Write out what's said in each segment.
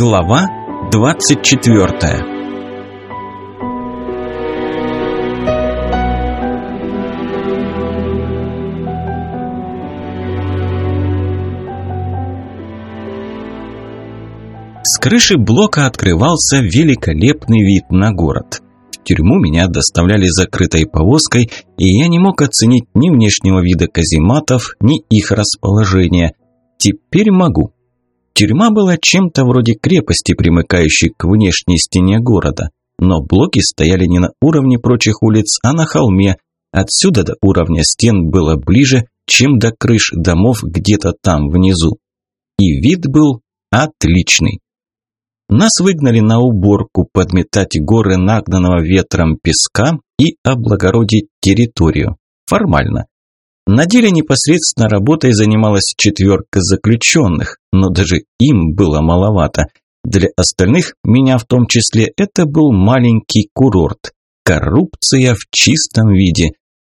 Глава 24 С крыши блока открывался великолепный вид на город. В тюрьму меня доставляли закрытой повозкой, и я не мог оценить ни внешнего вида казематов, ни их расположения. Теперь могу. Тюрьма была чем-то вроде крепости, примыкающей к внешней стене города. Но блоки стояли не на уровне прочих улиц, а на холме. Отсюда до уровня стен было ближе, чем до крыш домов где-то там внизу. И вид был отличный. Нас выгнали на уборку, подметать горы нагнанного ветром песка и облагородить территорию. Формально. На деле непосредственно работой занималась четверка заключенных, но даже им было маловато. Для остальных, меня в том числе, это был маленький курорт. Коррупция в чистом виде.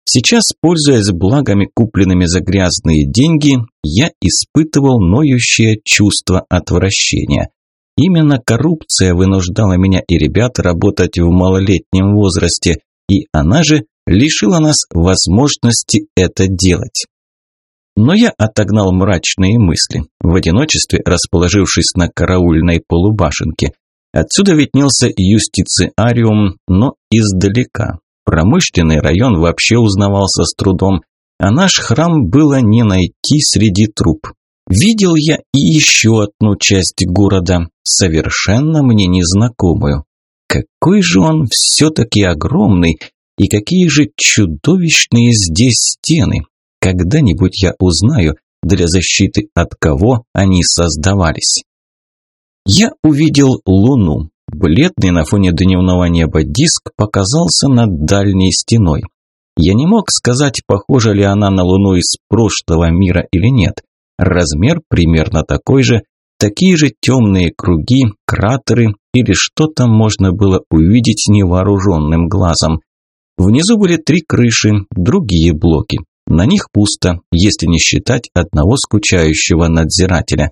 Сейчас, пользуясь благами, купленными за грязные деньги, я испытывал ноющее чувство отвращения. Именно коррупция вынуждала меня и ребят работать в малолетнем возрасте, и она же лишила нас возможности это делать. Но я отогнал мрачные мысли, в одиночестве расположившись на караульной полубашенке. Отсюда виднелся юстициариум, но издалека. Промышленный район вообще узнавался с трудом, а наш храм было не найти среди труп. Видел я и еще одну часть города, совершенно мне незнакомую. Какой же он все-таки огромный и какие же чудовищные здесь стены! Когда-нибудь я узнаю, для защиты от кого они создавались. Я увидел луну. Бледный на фоне дневного неба диск показался над дальней стеной. Я не мог сказать, похожа ли она на луну из прошлого мира или нет. Размер примерно такой же, такие же темные круги, кратеры или что то можно было увидеть невооруженным глазом. Внизу были три крыши, другие блоки. На них пусто, если не считать одного скучающего надзирателя.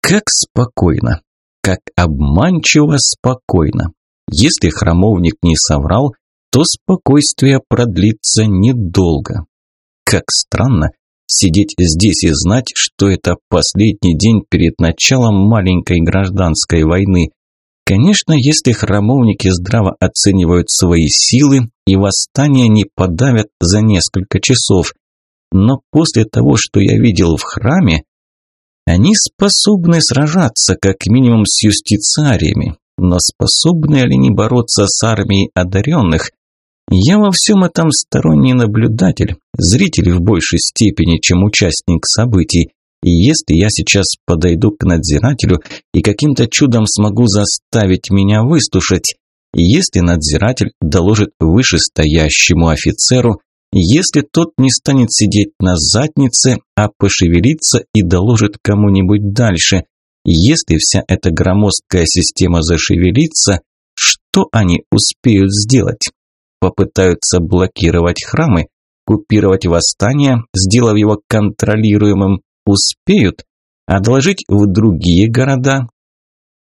Как спокойно, как обманчиво спокойно. Если храмовник не соврал, то спокойствие продлится недолго. Как странно сидеть здесь и знать, что это последний день перед началом маленькой гражданской войны. Конечно, если храмовники здраво оценивают свои силы и восстание не подавят за несколько часов, но после того, что я видел в храме, они способны сражаться как минимум с юстициариями, но способны ли они бороться с армией одаренных? Я во всем этом сторонний наблюдатель, зритель в большей степени, чем участник событий, и если я сейчас подойду к надзирателю и каким-то чудом смогу заставить меня выслушать, если надзиратель доложит вышестоящему офицеру, если тот не станет сидеть на заднице, а пошевелиться и доложит кому-нибудь дальше, если вся эта громоздкая система зашевелится, что они успеют сделать? Попытаются блокировать храмы, купировать восстание, сделав его контролируемым, Успеют? Одолжить в другие города?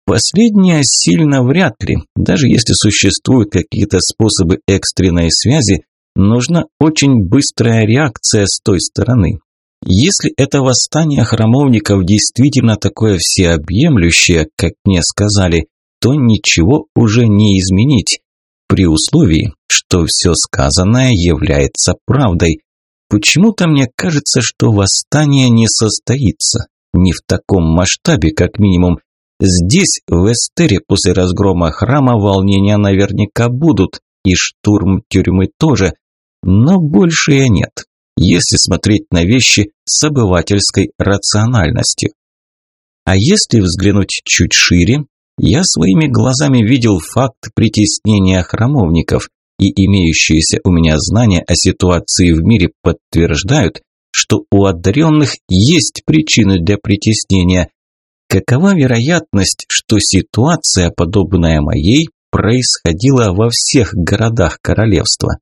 Последнее сильно вряд ли. Даже если существуют какие-то способы экстренной связи, нужна очень быстрая реакция с той стороны. Если это восстание храмовников действительно такое всеобъемлющее, как мне сказали, то ничего уже не изменить, при условии, что все сказанное является правдой. Почему-то мне кажется, что восстание не состоится. Не в таком масштабе, как минимум. Здесь, в Эстере, после разгрома храма, волнения наверняка будут. И штурм тюрьмы тоже. Но больше я нет. Если смотреть на вещи с обывательской рациональностью. А если взглянуть чуть шире, я своими глазами видел факт притеснения храмовников и имеющиеся у меня знания о ситуации в мире подтверждают, что у одаренных есть причины для притеснения. Какова вероятность, что ситуация, подобная моей, происходила во всех городах королевства?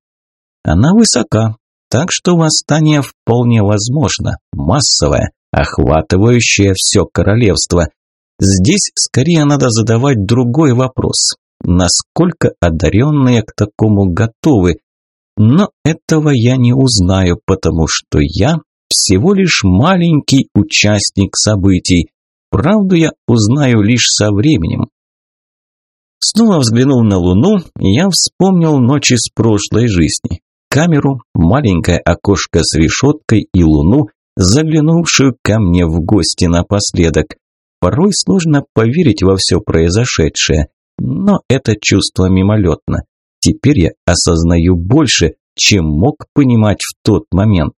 Она высока, так что восстание вполне возможно, массовое, охватывающее все королевство. Здесь скорее надо задавать другой вопрос. Насколько одаренные к такому готовы? Но этого я не узнаю, потому что я всего лишь маленький участник событий. Правду я узнаю лишь со временем. Снова взглянул на Луну, я вспомнил ночи с прошлой жизни. Камеру, маленькое окошко с решеткой и Луну, заглянувшую ко мне в гости напоследок. Порой сложно поверить во все произошедшее, но это чувство мимолетно. Теперь я осознаю больше, чем мог понимать в тот момент.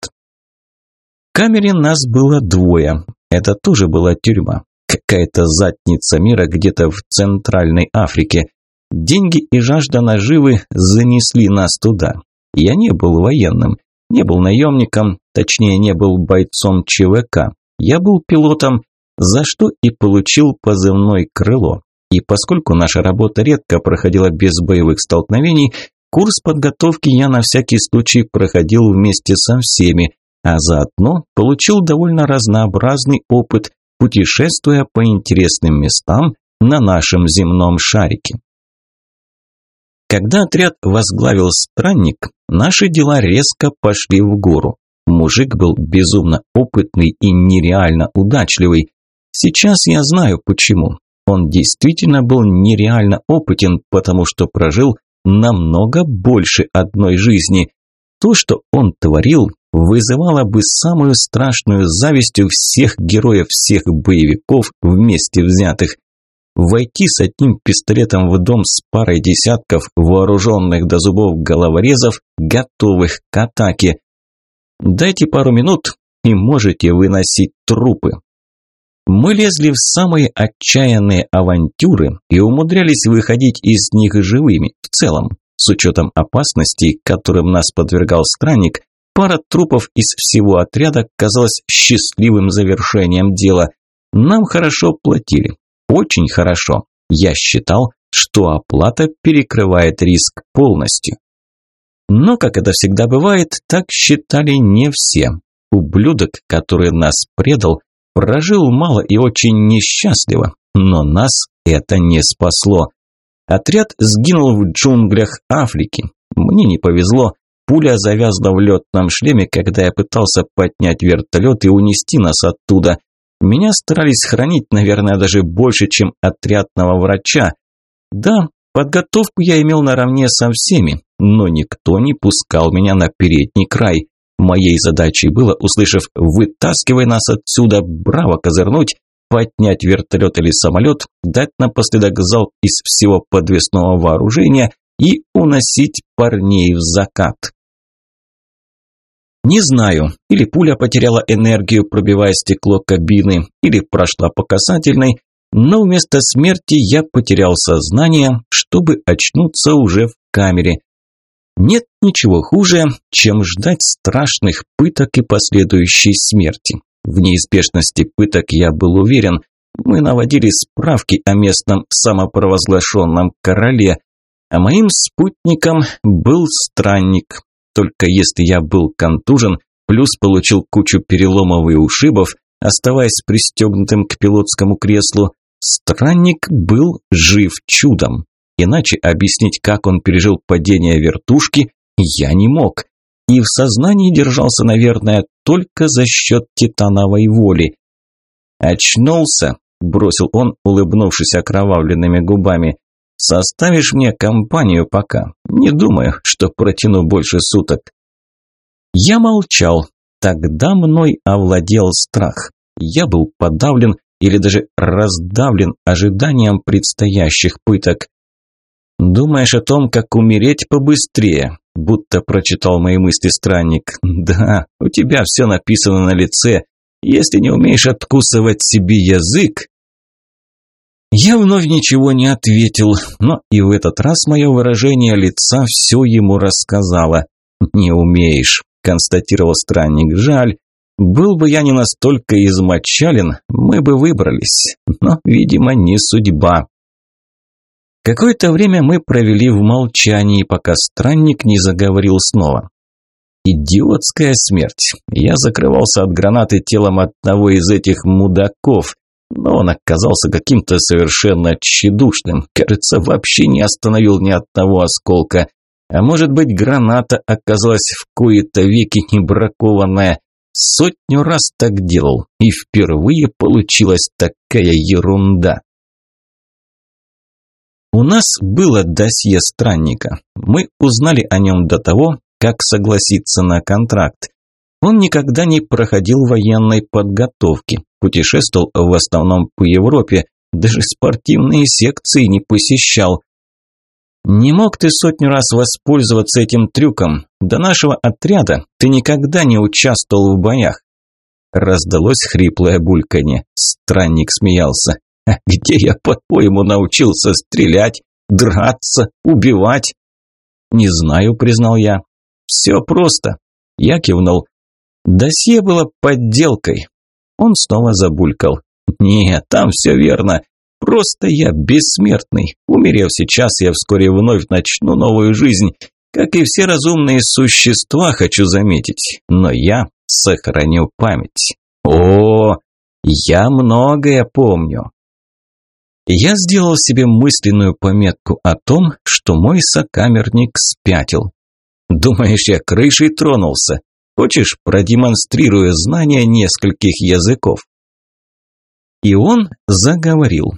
В камере нас было двое. Это тоже была тюрьма. Какая-то задница мира где-то в Центральной Африке. Деньги и жажда наживы занесли нас туда. Я не был военным, не был наемником, точнее не был бойцом ЧВК. Я был пилотом, за что и получил позывной «Крыло». И поскольку наша работа редко проходила без боевых столкновений, курс подготовки я на всякий случай проходил вместе со всеми, а заодно получил довольно разнообразный опыт, путешествуя по интересным местам на нашем земном шарике. Когда отряд возглавил странник, наши дела резко пошли в гору. Мужик был безумно опытный и нереально удачливый. Сейчас я знаю почему. Он действительно был нереально опытен, потому что прожил намного больше одной жизни. То, что он творил, вызывало бы самую страшную зависть у всех героев всех боевиков вместе взятых. Войти с одним пистолетом в дом с парой десятков вооруженных до зубов головорезов, готовых к атаке. Дайте пару минут и можете выносить трупы. Мы лезли в самые отчаянные авантюры и умудрялись выходить из них живыми в целом. С учетом опасностей, которым нас подвергал странник, пара трупов из всего отряда казалась счастливым завершением дела. Нам хорошо платили, очень хорошо. Я считал, что оплата перекрывает риск полностью. Но, как это всегда бывает, так считали не все. Ублюдок, который нас предал, прожил мало и очень несчастливо, но нас это не спасло. Отряд сгинул в джунглях Африки. Мне не повезло, пуля завязла в летном шлеме, когда я пытался поднять вертолет и унести нас оттуда. Меня старались хранить, наверное, даже больше, чем отрядного врача. Да, подготовку я имел наравне со всеми, но никто не пускал меня на передний край. Моей задачей было, услышав «вытаскивай нас отсюда», браво козырнуть, поднять вертолет или самолет, дать напоследок залп из всего подвесного вооружения и уносить парней в закат. Не знаю, или пуля потеряла энергию, пробивая стекло кабины, или прошла по касательной, но вместо смерти я потерял сознание, чтобы очнуться уже в камере. Нет ничего хуже, чем ждать страшных пыток и последующей смерти. В неизбежности пыток я был уверен. Мы наводили справки о местном самопровозглашенном короле, а моим спутником был странник. Только если я был контужен, плюс получил кучу переломов и ушибов, оставаясь пристегнутым к пилотскому креслу, странник был жив чудом. Иначе объяснить, как он пережил падение вертушки, я не мог. И в сознании держался, наверное, только за счет титановой воли. «Очнулся», – бросил он, улыбнувшись окровавленными губами. «Составишь мне компанию пока. Не думаю, что протяну больше суток». Я молчал. Тогда мной овладел страх. Я был подавлен или даже раздавлен ожиданием предстоящих пыток. «Думаешь о том, как умереть побыстрее?» Будто прочитал мои мысли странник. «Да, у тебя все написано на лице. Если не умеешь откусывать себе язык...» Я вновь ничего не ответил, но и в этот раз мое выражение лица все ему рассказало. «Не умеешь», – констатировал странник. «Жаль. Был бы я не настолько измочален, мы бы выбрались. Но, видимо, не судьба». Какое-то время мы провели в молчании, пока странник не заговорил снова. Идиотская смерть. Я закрывался от гранаты телом одного из этих мудаков. но он оказался каким-то совершенно тщедушным. Кажется, вообще не остановил ни одного осколка. А может быть, граната оказалась в кои-то веки не бракованная. Сотню раз так делал, и впервые получилась такая ерунда. У нас было досье странника. Мы узнали о нем до того, как согласиться на контракт. Он никогда не проходил военной подготовки, путешествовал в основном по Европе, даже спортивные секции не посещал. Не мог ты сотню раз воспользоваться этим трюком. До нашего отряда ты никогда не участвовал в боях. Раздалось хриплое бульканье. Странник смеялся. «А где я, по-твоему, научился стрелять, драться, убивать? Не знаю, признал я. Все просто. Я кивнул. Досье было подделкой. Он снова забулькал. Нет, там все верно. Просто я бессмертный. Умерев сейчас, я вскоре вновь начну новую жизнь. Как и все разумные существа, хочу заметить. Но я сохраню память. О, я многое помню. Я сделал себе мысленную пометку о том, что мой сокамерник спятил. Думаешь, я крышей тронулся? Хочешь, продемонстрирую знания нескольких языков? И он заговорил.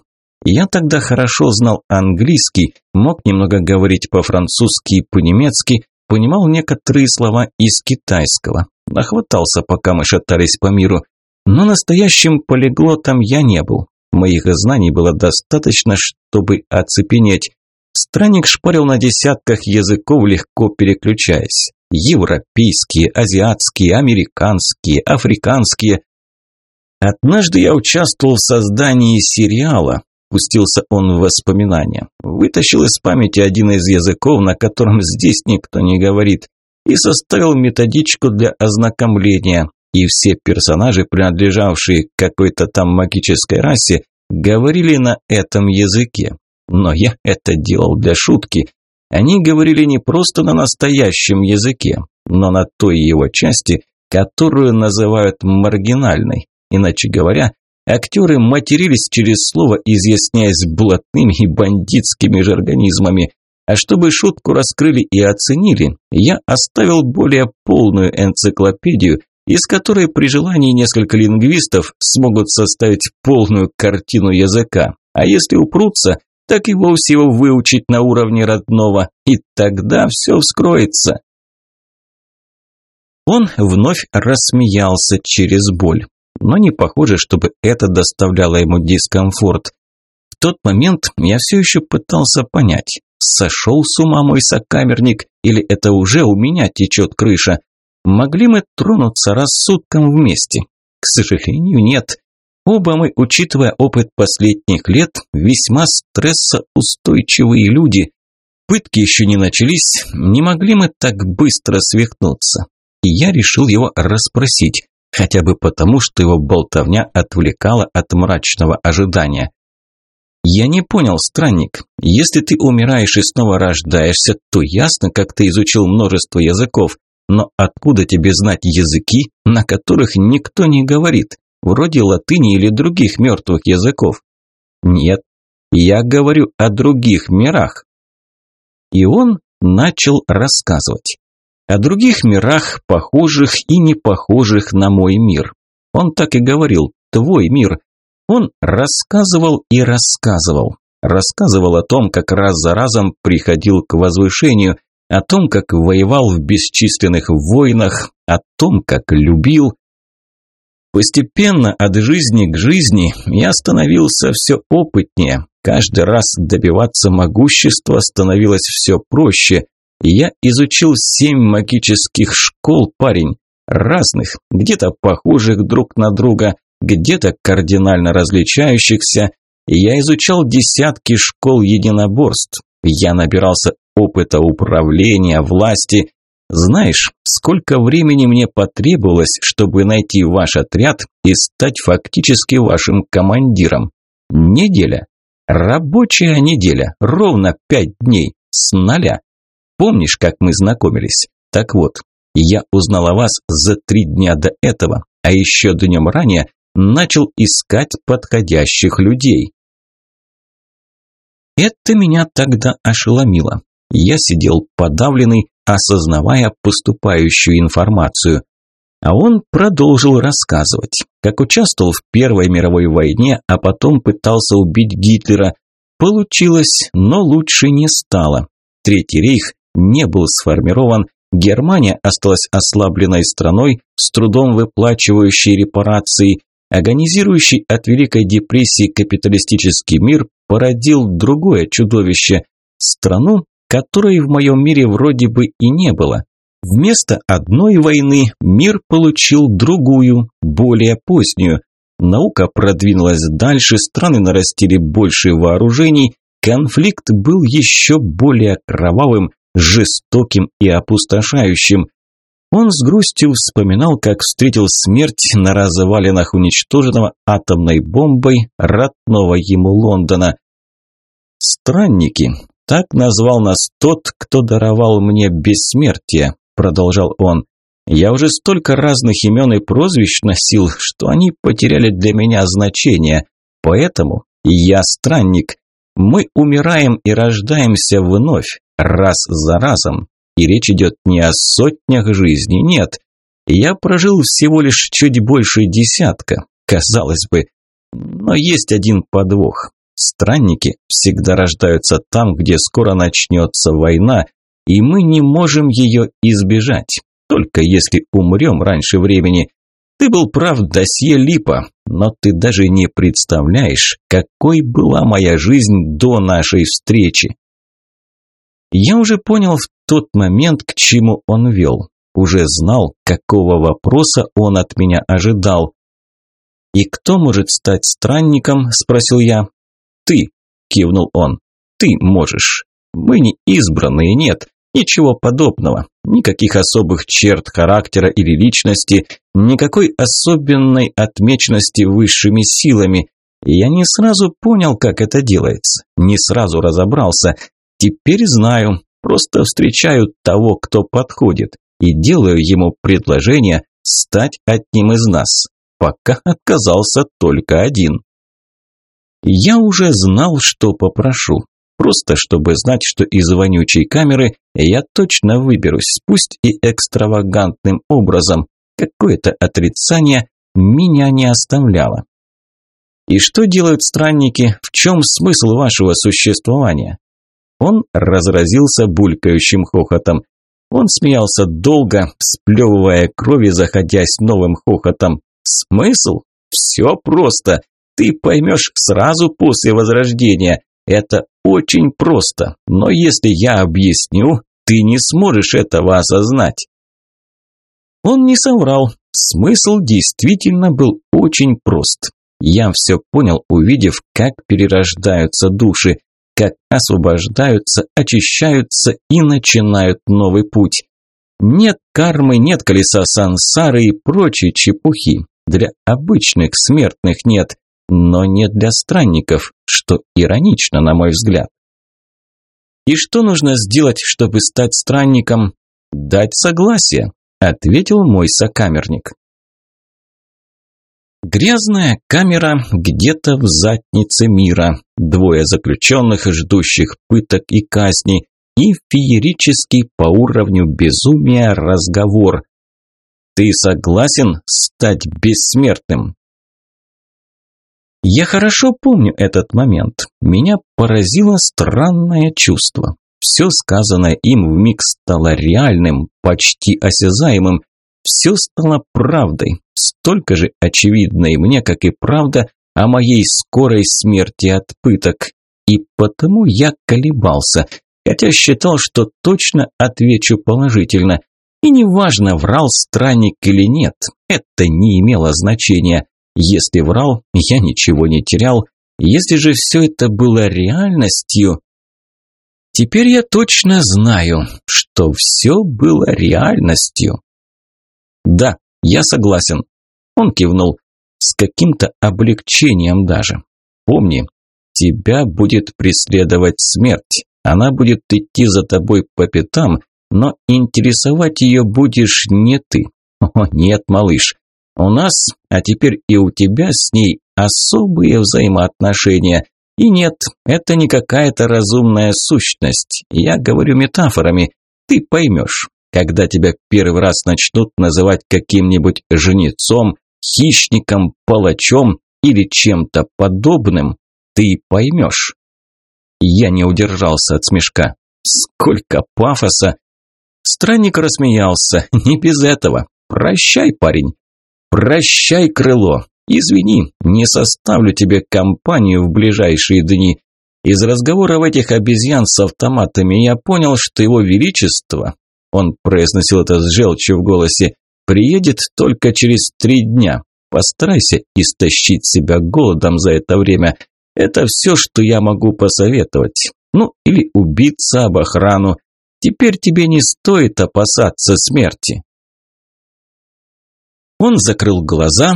Я тогда хорошо знал английский, мог немного говорить по-французски и по-немецки, понимал некоторые слова из китайского. Нахватался, пока мы шатались по миру. Но настоящим полиглотом я не был. Моих знаний было достаточно, чтобы оцепенеть. Странник шпарил на десятках языков, легко переключаясь. Европейские, азиатские, американские, африканские. Однажды я участвовал в создании сериала, Пустился он в воспоминания. Вытащил из памяти один из языков, на котором здесь никто не говорит, и составил методичку для ознакомления. И все персонажи, принадлежавшие какой-то там магической расе, говорили на этом языке. Но я это делал для шутки. Они говорили не просто на настоящем языке, но на той его части, которую называют маргинальной. Иначе говоря, Актеры матерились через слово, изъясняясь блатными и бандитскими жаргонизмами. А чтобы шутку раскрыли и оценили, я оставил более полную энциклопедию, из которой при желании несколько лингвистов смогут составить полную картину языка. А если упрутся, так и вовсе его выучить на уровне родного, и тогда все вскроется. Он вновь рассмеялся через боль но не похоже, чтобы это доставляло ему дискомфорт. В тот момент я все еще пытался понять, сошел с ума мой сокамерник или это уже у меня течет крыша. Могли мы тронуться рассудком вместе? К сожалению, нет. Оба мы, учитывая опыт последних лет, весьма стрессоустойчивые люди. Пытки еще не начались, не могли мы так быстро свихнуться. И я решил его расспросить, хотя бы потому, что его болтовня отвлекала от мрачного ожидания. «Я не понял, странник. Если ты умираешь и снова рождаешься, то ясно, как ты изучил множество языков. Но откуда тебе знать языки, на которых никто не говорит, вроде латыни или других мертвых языков?» «Нет, я говорю о других мирах». И он начал рассказывать о других мирах, похожих и не похожих на мой мир. Он так и говорил «твой мир». Он рассказывал и рассказывал. Рассказывал о том, как раз за разом приходил к возвышению, о том, как воевал в бесчисленных войнах, о том, как любил. Постепенно от жизни к жизни я становился все опытнее. Каждый раз добиваться могущества становилось все проще. Я изучил семь магических школ, парень, разных, где-то похожих друг на друга, где-то кардинально различающихся. Я изучал десятки школ единоборств. Я набирался опыта управления, власти. Знаешь, сколько времени мне потребовалось, чтобы найти ваш отряд и стать фактически вашим командиром? Неделя. Рабочая неделя, ровно пять дней, с нуля. Помнишь, как мы знакомились? Так вот, я узнал о вас за три дня до этого, а еще днем ранее начал искать подходящих людей. Это меня тогда ошеломило. Я сидел подавленный, осознавая поступающую информацию. А он продолжил рассказывать, как участвовал в Первой мировой войне, а потом пытался убить Гитлера. Получилось, но лучше не стало. Третий рейх не был сформирован, Германия осталась ослабленной страной, с трудом выплачивающей репарации, агонизирующий от Великой депрессии капиталистический мир породил другое чудовище – страну, которой в моем мире вроде бы и не было. Вместо одной войны мир получил другую, более позднюю. Наука продвинулась дальше, страны нарастили больше вооружений, конфликт был еще более кровавым, жестоким и опустошающим. Он с грустью вспоминал, как встретил смерть на развалинах уничтоженного атомной бомбой родного ему Лондона. «Странники», так назвал нас тот, кто даровал мне бессмертие, продолжал он. Я уже столько разных имен и прозвищ носил, что они потеряли для меня значение. Поэтому я странник. Мы умираем и рождаемся вновь, раз за разом. И речь идет не о сотнях жизней, нет. Я прожил всего лишь чуть больше десятка, казалось бы. Но есть один подвох. Странники всегда рождаются там, где скоро начнется война, и мы не можем ее избежать, только если умрем раньше времени. Ты был прав, досье Липа, но ты даже не представляешь, какой была моя жизнь до нашей встречи. Я уже понял в тот момент, к чему он вел. Уже знал, какого вопроса он от меня ожидал. «И кто может стать странником?» – спросил я. «Ты», – кивнул он, – «ты можешь. Мы не избранные, нет, ничего подобного. Никаких особых черт характера или личности, никакой особенной отмеченности высшими силами. Я не сразу понял, как это делается, не сразу разобрался. Теперь знаю, просто встречаю того, кто подходит, и делаю ему предложение стать одним из нас. Пока отказался только один. Я уже знал, что попрошу. Просто чтобы знать, что из вонючей камеры я точно выберусь, пусть и экстравагантным образом. Какое-то отрицание меня не оставляло. И что делают странники? В чем смысл вашего существования? Он разразился булькающим хохотом. Он смеялся долго, сплевывая крови, заходясь новым хохотом. Смысл? Все просто. Ты поймешь сразу после возрождения. Это очень просто, но если я объясню, ты не сможешь этого осознать. Он не соврал. Смысл действительно был очень прост. Я все понял, увидев, как перерождаются души, как освобождаются, очищаются и начинают новый путь. Нет кармы, нет колеса сансары и прочей чепухи. Для обычных смертных нет но не для странников, что иронично, на мой взгляд. «И что нужно сделать, чтобы стать странником?» «Дать согласие», – ответил мой сокамерник. Грязная камера где-то в заднице мира, двое заключенных, ждущих пыток и казни, и феерический по уровню безумия разговор. «Ты согласен стать бессмертным?» Я хорошо помню этот момент. Меня поразило странное чувство. Все сказанное им в миг стало реальным, почти осязаемым. Все стало правдой, столько же очевидной мне, как и правда о моей скорой смерти от пыток. И потому я колебался, хотя считал, что точно отвечу положительно. И неважно, врал странник или нет, это не имело значения. Если врал, я ничего не терял. Если же все это было реальностью... Теперь я точно знаю, что все было реальностью. Да, я согласен. Он кивнул. С каким-то облегчением даже. Помни, тебя будет преследовать смерть. Она будет идти за тобой по пятам, но интересовать ее будешь не ты. О, нет, малыш, У нас, а теперь и у тебя с ней особые взаимоотношения. И нет, это не какая-то разумная сущность. Я говорю метафорами. Ты поймешь, когда тебя первый раз начнут называть каким-нибудь жнецом, хищником, палачом или чем-то подобным, ты поймешь. Я не удержался от смешка. Сколько пафоса! Странник рассмеялся. Не без этого. Прощай, парень. Прощай, крыло. Извини, не составлю тебе компанию в ближайшие дни. Из разговоров этих обезьян с автоматами я понял, что его величество, он произносил это с желчью в голосе, приедет только через три дня. Постарайся истощить себя голодом за это время. Это все, что я могу посоветовать. Ну, или убиться об охрану. Теперь тебе не стоит опасаться смерти. Он закрыл глаза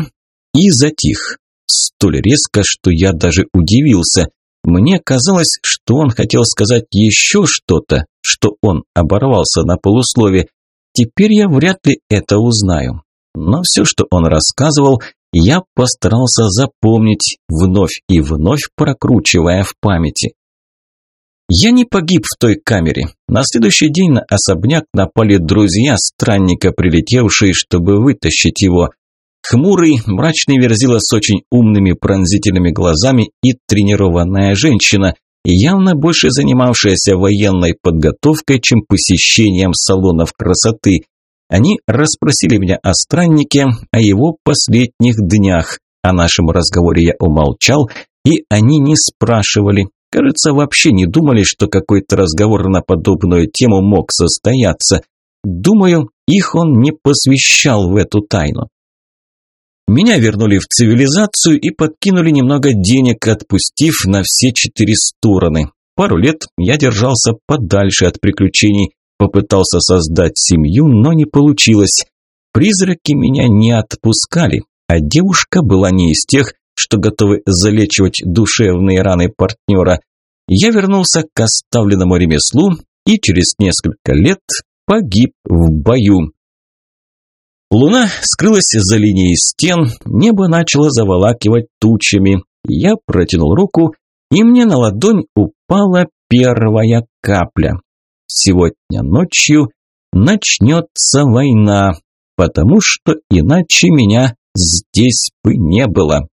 и затих. Столь резко, что я даже удивился. Мне казалось, что он хотел сказать еще что-то, что он оборвался на полуслове. Теперь я вряд ли это узнаю. Но все, что он рассказывал, я постарался запомнить, вновь и вновь прокручивая в памяти. Я не погиб в той камере. На следующий день на особняк напали друзья странника, прилетевшие, чтобы вытащить его. Хмурый, мрачный верзила с очень умными пронзительными глазами и тренированная женщина, явно больше занимавшаяся военной подготовкой, чем посещением салонов красоты. Они расспросили меня о страннике, о его последних днях. О нашем разговоре я умолчал, и они не спрашивали. Кажется, вообще не думали, что какой-то разговор на подобную тему мог состояться. Думаю, их он не посвящал в эту тайну. Меня вернули в цивилизацию и подкинули немного денег, отпустив на все четыре стороны. Пару лет я держался подальше от приключений, попытался создать семью, но не получилось. Призраки меня не отпускали, а девушка была не из тех, что готовы залечивать душевные раны партнера. Я вернулся к оставленному ремеслу и через несколько лет погиб в бою. Луна скрылась за линией стен, небо начало заволакивать тучами. Я протянул руку, и мне на ладонь упала первая капля. Сегодня ночью начнется война, потому что иначе меня здесь бы не было.